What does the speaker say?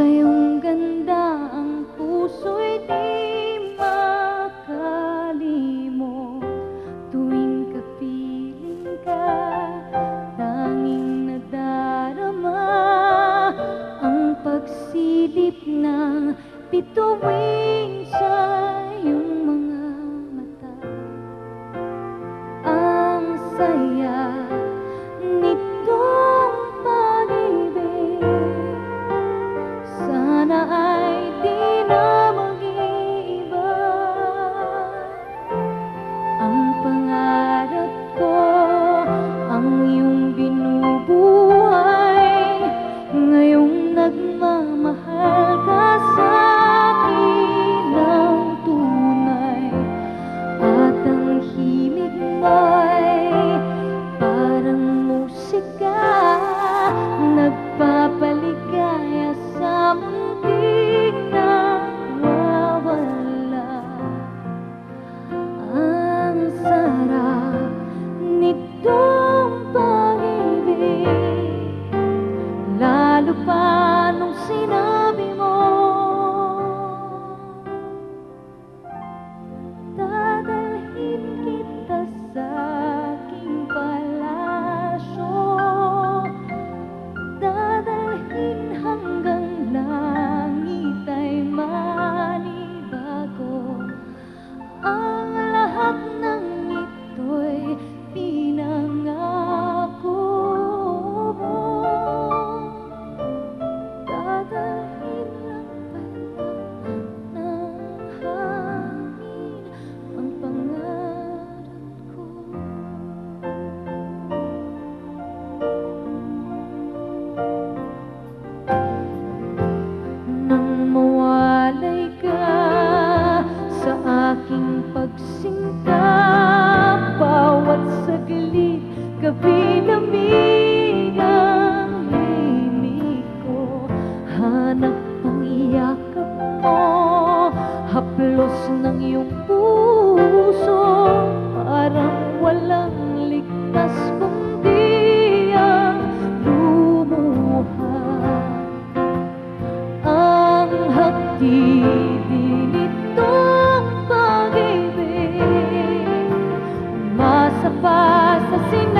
say saglit Gabi lamig ang ko Hanap mo Haplos ng iyong puso. Parang walang passa, se.